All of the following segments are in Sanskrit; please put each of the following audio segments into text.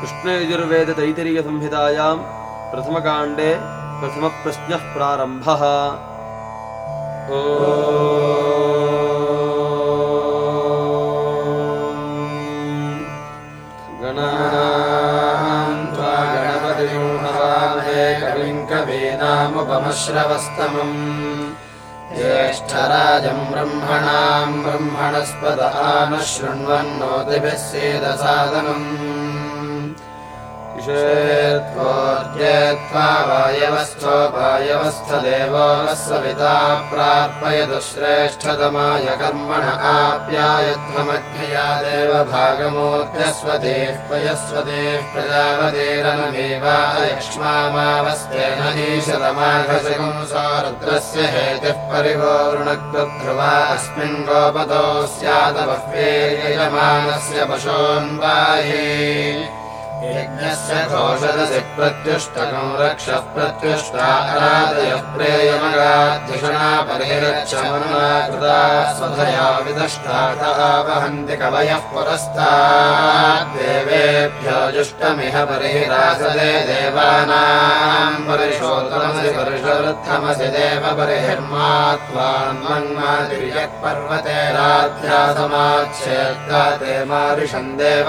कृष्णयजुर्वेदतैतरीयसंहितायाम् प्रथमकाण्डे प्रथमप्रश्नः प्रारम्भः। ओ कविम् कवीनामुपमश्रवस्तमम्। ज्येष्ठराजम् ब्रह्मणाम् ब्रह्मणस्पद नः शृण्वन्नोतिभिः सेदसादनम् त्वा वायवस्थोपायवस्थदेवो नः सविता प्रार्पयतु श्रेष्ठतमाय कर्मण आप्यायध्वमध्यया देव भागमोऽप्यस्वदेः पयस्वदेः प्रजापतेरनमेवायक्ष्मामावस्तेन ईशतमाघशकुंसारुद्रस्य हेतिः अस्मिन् गोपतो स्यादवह्वेयमानस्य पशोन्वाये यज्ञस्य घोषदसि प्रत्युष्टकम् रक्षः प्रत्युष्टारादयः प्रेयमगाध्यषणा परिरक्षमनुना कृता स्वधया विदष्टातः वहन्ति कवयः पुरस्ताद्देवेभ्यो जुष्टमिह परिरासदे देवानाम् परिशोतमसि परिषवृद्धमसि देव परिहिर्मा त्वान्मन्मादिर्यः पर्वते राध्यासमाच्छेत्ता ते मारिषम् देव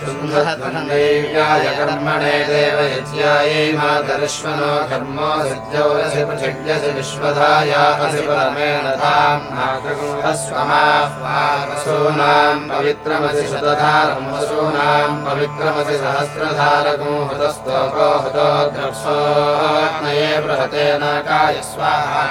ैव्याय कर्मणे देवयज्ञायै मातरिश्वनो घर्मो सिद्ध्यौरसि पृथिव्यसि विश्वधायासि परमेण वसूनाम् पवित्रमसि शतधारम् वसूनाम् पवित्रमसि हुतस्तोको हुतो द्रक्षोनये बृहतेन काय स्वाहा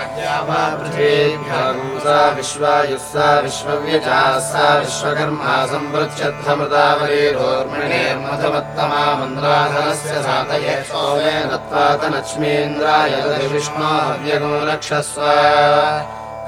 पृथिवीभ्यागुंसा विश्वायुः सा विश्वव्यचा सा विश्वकर्मा सम्पृच्छद्धमृतावरीरो र्मिणेर्मधमत्तमा मन्द्राधनस्य सातये सोमेन त्वातलक्ष्मीन्द्राय विष्णो हव्यगो रक्षस्व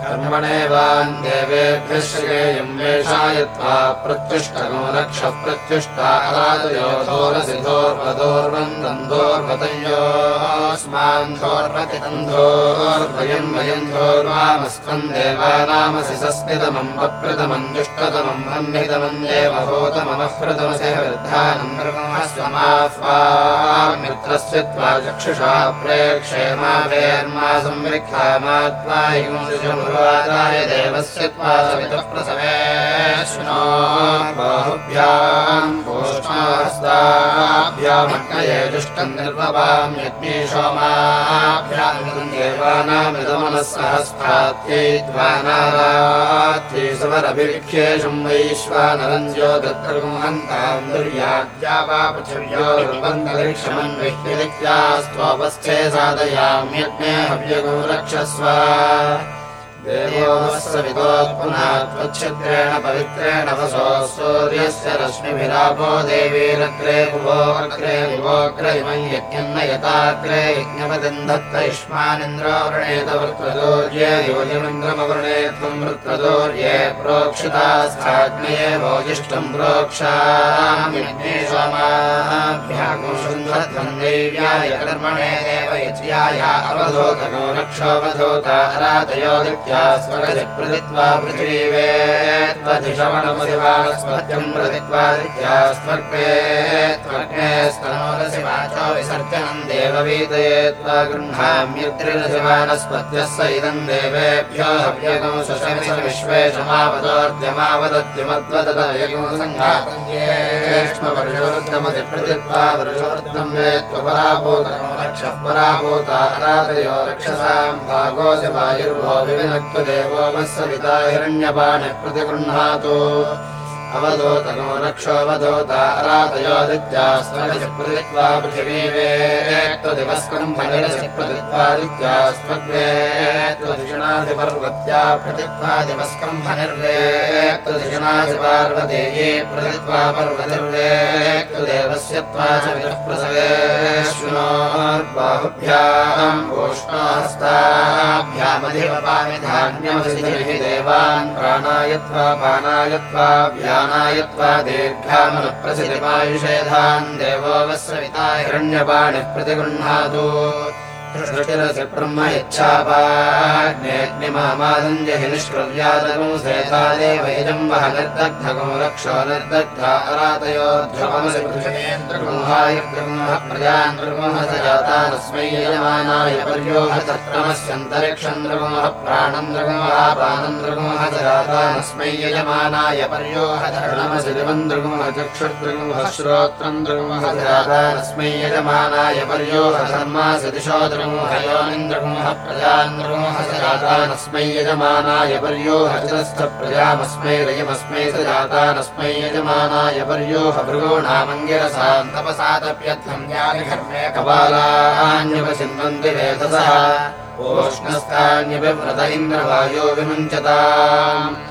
कर्मणेवान् देवेभ्यः श्रेयम् वेषाय त्वा प्रत्युष्टगो रक्ष प्रत्युष्टारादयोधोरसिधोर्वधोर्वन्दोर्वतयोस्मान् धोर्वतितन्धोर्वयम् वयम् धोर्वामस्त्वम् देवानामसि सस्मितमम् वप्रतमम् जुष्टतमम् वह्नितमम् देवभूतममःप्रतमसे वृद्धानम् मित्रस्य त्वा चक्षुषा प्रेक्षेमा वेर्मा संवृक्षा मा त्वा पूर्वादाय देवस्य त्वा सवितः प्रसवेश्नो बाहुभ्याम् पोष्णास्ताभ्यामग्नये दुष्टम् देवानामृतमनः सहस्तात्यै त्वानारात्यै समरभिविख्येषम् वैश्वानरञ्जो दत्तर्गुहन्ताम् दुर्याद्या वा पृथिव्यो दुर्बन्धरिक्षमन्विह्यदित्यास्त्वपश्चे साधयाम्यज्ञे हव्यगो रक्षस्व देवोत्पुनात्वच्छिद्रेण पवित्रेण वसो सूर्यस्य रश्मिभिरापो देवीरग्रे भुवोऽग्रे भुवोऽग्र इमम् यज्ञम् यताग्रे यज्ञपतिन्दत्त युष्मानिन्द्रो वृणेत वृत्रदोर्ये योजिमिन्द्रमवृणे त्वम् वृत्रदोर्ये प्रोक्षितास्थाग्नये भोजिष्ठम् प्रोक्षामिग्ने सोमाभ्यागुषुन्धध्वन्दैव्याय कर्मणे देव यज्ञाय अवधोतगो रक्षोऽवधोता रातयो स्वगति प्रदित्वा पृथिवीवेत्वधिषवणमधिवास्पत्यम् प्रदित्वादित्यास्मर्पे त्वर्गे स्तनोरसि वाचो विसर्जनम् देववीतये त्वा गृह्णाम्युद्रिरसिवानस्पत्यः इदम् देवेभ्यो हव्यगं शशमि विश्वे क्षमापदोर्जमावदोर्जमद्वदयगं सङ्घातञ्जेष्मवर्षोर्धमधि वे त्वपराभूतकं रक्षः रक्षसाम् भागोऽसि वायुर्भो विविन विविनक्तदेवो मत्सविता हिरण्यपाणिः प्रतिगृह्णातु अवदोतनो रक्षोऽवदोतारातयो दित्यास्त्वदित्वा पृथिवीवेत्वदिवस्कम्भनिरसिप्रदित्वादित्यास्त्वग्वेत्वदिषणादिपर्वत्या प्रतित्वादिवस्कम्भनिर्वेत्वदिषणादिपार्वदेये प्रतित्वा पर्वतिर्वेत्वदेवस्य त्वा च विदःप्रसवेष्णोर्बाहुभ्याम् ओष्णोहस्ताभ्यामधिवपामि धान्यमसि देवान् प्राणायत्वा व्यानायत्वा दीर्घामनुप्रसिद्धिमायुषेधान् देवो वस्रविता हिरण्यपाणिः प्रतिगृह्णातु ब्रह्म ध्रुवमसि पृथिवेन्द्रगुहाय ब्रह्म प्रजान् ब्रह्म स जातानस्मै यजमानाय द्रगुमः स जातानस्मै यजमानाय पर्योह धर्णमसि दिवम् द्रगुमः चक्षुर्द्रगुमः श्रोत्रम् द्रगुमः स जातानस्मै यजमानाय पर्योह धर्मासि दिशो द्रगुमहयोनिन्द्रगुमः प्रजान्द्रगुमः स जातानस्मै यजमानाय पर्योह चिरस्थ प्रजामस्मै रयमस्मै स जातानस्मै यजमानाय पर्योह भृगोणामङ्गिरसाम् तपसादप्यर्थम् यानि घर्मे कपालान्यपचिन्वन्ति वेदसः ओष्णस्तान्यपिव्रत इन्द्रवायो विमुञ्चताम्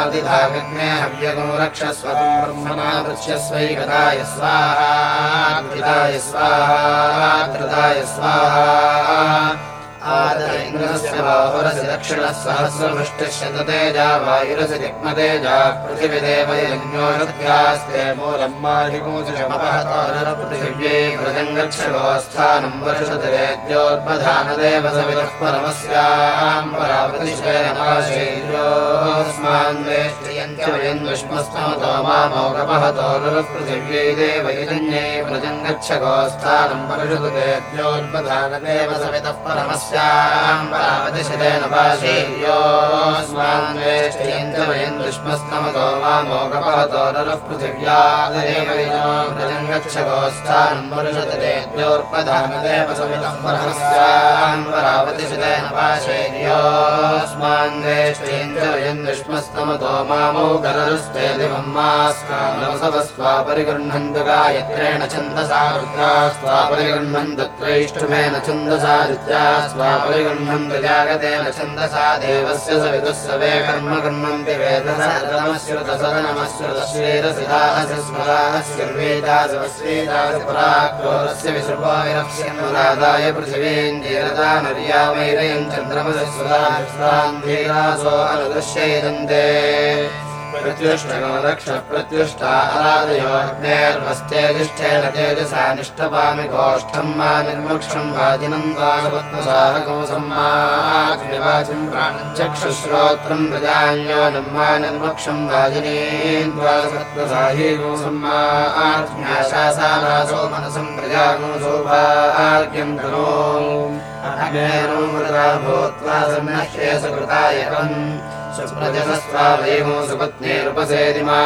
आदिधाग्ने हव्यगो रक्षस्व ब्रह्मणा वृक्ष्यस्वैकदाय स्वाहा कृताय स्वाहा कृताय स्वाहा इन्द्रस्य बाहुरसि दक्षिणः सहस्रमुष्टिश्यततेजा वायुरसि जग्मतेजा पृथिविदेवयज्ञोषध्यास्ते मूलम् माहिमूषमपहतोरपृथिव्यै व्रजम् गच्छगोस्थानम् वर्षतिरेद्योद्बधानदेव सवितः परमस्याम् परावृतिश्वेनाशैर्योस्मान्वेष्टियम् च वयम् दुष्मस्तमतो मामौगपहतोरपृथिव्यै गच्छगोस्थानम् वर्षतु वेद्योद्बधानदेव सवितः वयम् दुष्मस्तमतो मामोगपहतो नरः पृथिव्यादेवैनो गच्छगोस्थानम् वर्षतरेद्योर्पधानदेव समितः परमस्याम् परावतिशतेन पाशेर्योऽस्मान् वेष्टयञ्च वयम् दुष्मस्तमतो मामो दिवम् मास्कालवसवस्त्वा परिगृह्णन्तु गायत्रेण छन्दसा रुद्रा स्वा परिगृह्णन्तु त्रैष्ठुमेन छन्दसा ऋत्या छन्दसा देवस्य सवितुः सवे कर्म गृह्णन्ति वेदसनमश्रुतसदनमश्रुतश्रीरसिदास्य स्मरास्य वेदासवस्वेदासि पराक्रोरस्य विसृपो विरक्ष्यन्नुदादाय पृथिवीञ्जीरता निर्यामैरयम् चन्द्रमसि सुधासो अनुदृश्यैदन्ते प्रत्युष्टा तेजसा निष्ठपामि गोष्ठम् मा निर्मोक्षम् वाजिनम् द्वारपत्मसाहको सम्माग्निवाचिम् प्राणम् चक्षुश्रोत्रम् प्रजान्योनम् मा निर्मोक्षम् वाजिनीम् द्वारपत्मसाहीगो सम्माज्ञाशासानासो मनसम् प्रजागो सौभाग्यम् तनो। अग्नेरो मृदा भूत्वा सन्नह्ये सकृतायकम् सुप्रजसस्त्वावैमो सुपत्नीरुपसेदिमा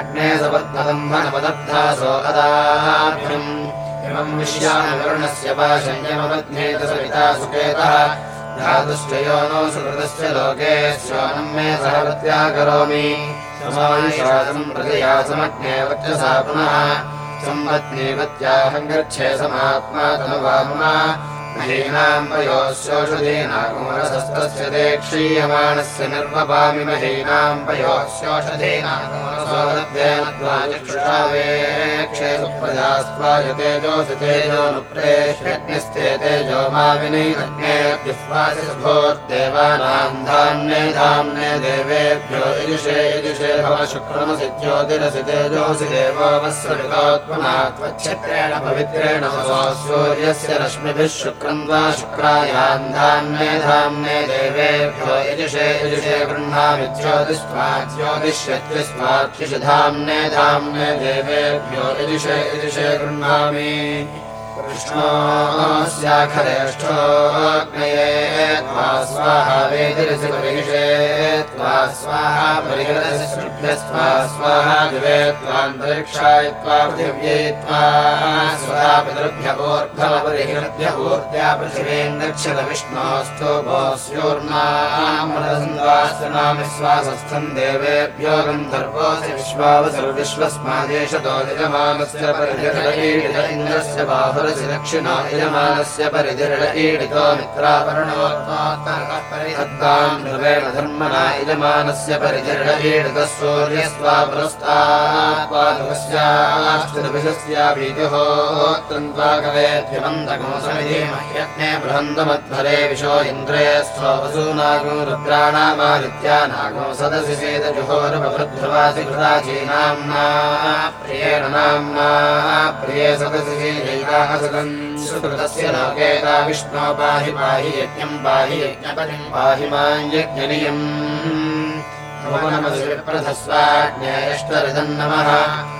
अग्ने सपत्नदम्भनपदब्धासो अदाभ्यम् इमम् विश्यामवरुणस्य पाशयमबध्नेत सविता सुकेतः। धातुश्च यो नो सुकृतस्य लोके श्वानम् मे सह प्रत्याकरोमि। समायुषासम् प्रतियासमग्ने वर्चसा पुनः। सम्पत्नीवत्याहम् गच्छे समात्मा तनुवाम्ना महीनाम् पयोश्योषधीनाकुमरसस्तस्य ते क्षीयमाणस्य निर्वपामि महीनाम् पयोश्योषधीनाकुमरसोदत्तेन त्वा चक्षुषा वेक्षे सुप्रजास्त्वाय तेजोऽसि तेजोऽनुप्रेष्यग्निस्ते तेजो मा विनैरग्नेऽद्युस्वासि सुभोर्देवानाम् धाम्ने देवेभ्यो यजुषे यजुषे भव शुक्रमसि ज्योतिरसि तेजोऽसि देवो वस्ववितोत्मना त्वच्छत्रेण पवित्रेण सूर्यस्य रश्मिभिः शुक्रम् वा शुक्रायाम् धाम्ने धाम्ने देवेभ्यो यजुषे गृह्णामि ज्योतिष्वा ज्योतिष्यत्युष्वात्युष धाम्ने धाम्ने देवेभ्यो यजुषे यजुषे गृह्णामि। स्वाहा वेदिरसि परिषे त्वा स्वाहा परिहृदशिष्टुभ्य स्वा स्वाहा दिवे त्वान्तरिक्षाय त्वा पृथिव्यै त्वा स्वधा पितृभ्य ऊर्ध्वपरिहृद्य ऊर्ध्या पृथिवीन्दक्षत विष्णोऽस्तु भोस्योर्नामृतसन्वासनामिश्वासस्थम् देवेभ्यो गन्धर्वोऽसि विश्वावसर्विश्वस्मादेशतो यजमानस्य परिधिर्डईडित इन्द्रस्य बाहुरसि दक्षिणो यजमानस्य परिधिर्ड ईडितो मित्रावरणोत्तोत्तरः ध्रुवेण धर्मणा यजमानस्य परिजर्णयेणतः सूर्यस्वापुरस्तात्पादुभस्याभीतिहोत्रन्त्वाकवेद्युमन्दकोसमिति मह्यज्ञे बृहन्तमध्वरे विशो इन्द्रे स्थोपसूनागो रुद्राणामादित्या नागो सदसि सेदजुहोरुपवृद्धवासि कृताचीनाम्ना प्रियेण नाम्ना प्रिये सदसि सेजैताः सुकृतस्य लोकेता विष्णो पाहि पाहि यज्ञम् पाहि यज्ञपतिम् पाहि माञ्जज्ञनियम् माम् यज्ञनियम्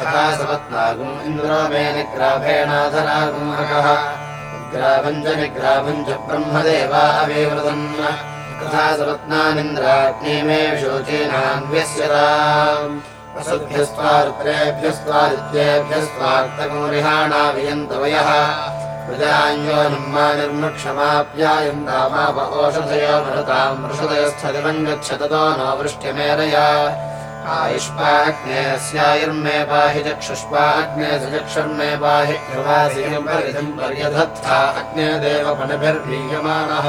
तथा इन्द्रो मे निग्राभेणाधरागुमहकः ग्राभम् च निग्राभम् च ब्रह्मदेवा अविवृतन्। तथा सपत्नानिन्द्राग्नि मे विशोचीनान्व्यस्यताम् वसुभ्यस्त्वा रुद्रेभ्यस्त्वादित्येभ्यस्त्वार्तगोरिहाणा वियन्तवयः ओषधयो मृताम् वृषदयस्थलिमम् गच्छततो नो वृष्ट्यमेरया आयुष्पाग्नेस्यायुर्मे पाहि चक्षुष्पाग्ने सचक्षुर्मे पाहि पर्यधत्था अग्ने देवपणभिर्वीयमानः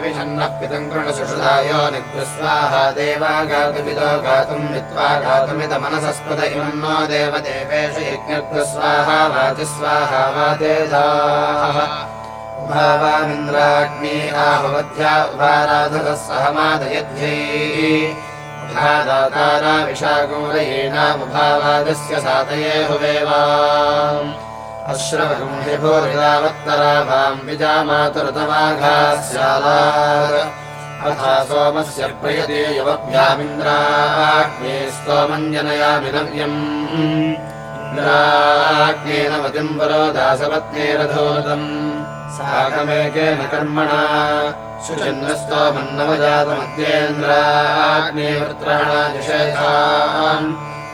गरत्मन्यै पाहि दुश्चरितादिविषन्नः पितम् कृणसुषुधायो निग्रस्वाहा देवा गातुमिदो गातुम् वित्त्वा गातुमिदमनसस्पद इमन्नो देवदेवेषु यज्ञग्रस्वाहा वाति स्वाहा वातेधाः भावामिन्द्राग्नी आहवध्या उभाराधतः सहमादयध्यै उभादातारा विशागोरयेणामुभावादस्य सातये हुवेवाम् अश्रवगम् हिभोरिदावत्तराभाम् विजामातुरतमाघास्याला अथा सोमस्य प्रयते युवभ्यामिन्द्राग्ने स्तोमञ्जनयामिनव्यम्। इन्द्राग्नेन मतिम् परो दासपत्नेरधोदम् साकमेकेन कर्मणा। सुचन्द्रस्तोमन्नवजातमद्येन्द्राग्ने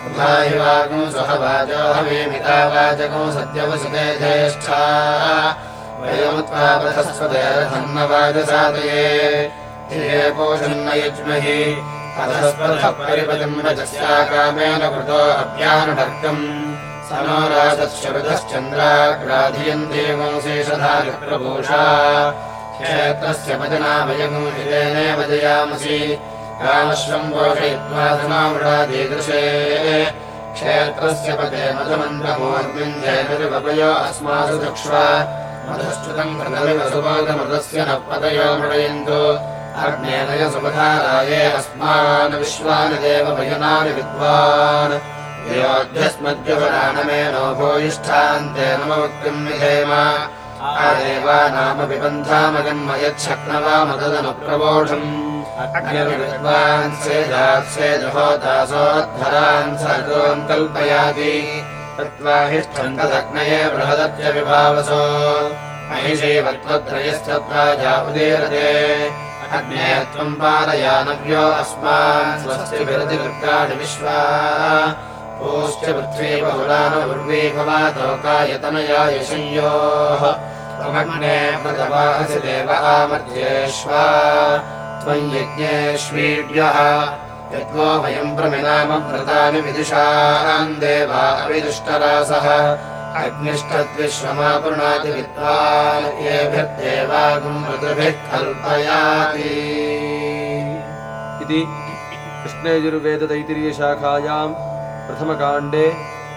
वागो सहवाजो हवेमिता वाचको सद्यवसुते ज्येष्ठा वयमुत्पापथस्वदेरधन्नवाजसादये धिये पोषन्न यज्महि। अधस्पथः परिपतिम् रजस्याकामेन कृतो अप्यानुढर्गम् स नो राजश्चरुतश्चन्द्राग्राधियन्ते वंशेषधारिप्रभूषा। क्षेत्रस्य भजनाभयगो हितेनेव जयामसि कामश्वम् पोषयित्वा धनामृढादीदृशे क्षेत्रस्य पते मधुमन्त्रमोर्मिन्धेनरिवपयो अस्मासु चक्ष्वा मधुश्च्युतम् कृतमिव सुबोधमृतस्य न पतयो मृडयन्तु। अग्नेनय सुपधाराये अस्मान् विश्वानि देव भजनानि विद्वान् योऽध्यस्मद्युपराणमेनो भूयिष्ठान्ते नमवक्तिम् विधेम आदेवानामपि बन्धामगन्म अग्निर्विद्वान् सेदात्सेदहोतासोद्धरान् सर्गोन् कल्पयाति। तत्त्वा हिष्ठम् तदग्नये बृहदत्यविभावसो महिषीवत्वत्रयस्तत्त्वा जापुदीरते अग्ने त्वम् पालयानव्यो अस्मान् स्वस्तिभिरतिदुर्गाणि विश्वा पूश्च पृथ्वी बहुलानपूर्वी भवातोकायतनया यशंयोः त्वमग्ने प्रतवासि देव आमध्येष्वा त्वम् यज्ञेष्वीड्यः यद्वो वयम् प्रमिनाम व्रतानि विदुषाम् देवा अविदुष्टरासः। अग्निष्टद्विश्वमापुर्णाति विद्वान् कल्पयाति। इति कृष्णयजुर्वेदतैतिरीयशाखायाम् प्रथमकाण्डे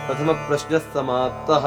प्रथमप्रश्नः समाप्तः